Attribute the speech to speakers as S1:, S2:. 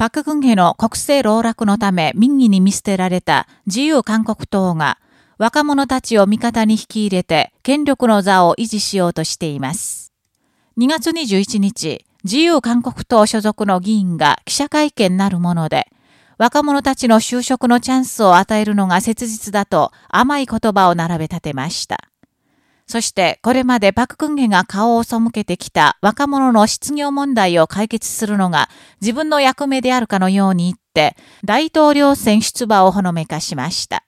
S1: パククンヘの国政籠絡のため民意に見捨てられた自由韓国党が若者たちを味方に引き入れて権力の座を維持しようとしています。2月21日、自由韓国党所属の議員が記者会見なるもので、若者たちの就職のチャンスを与えるのが切実だと甘い言葉を並べ立てました。そしてこれまでパククンゲが顔を背けてきた若者の失業問題を解決するのが自分の役目であるかのように言って大統領選出馬をほのめかしました。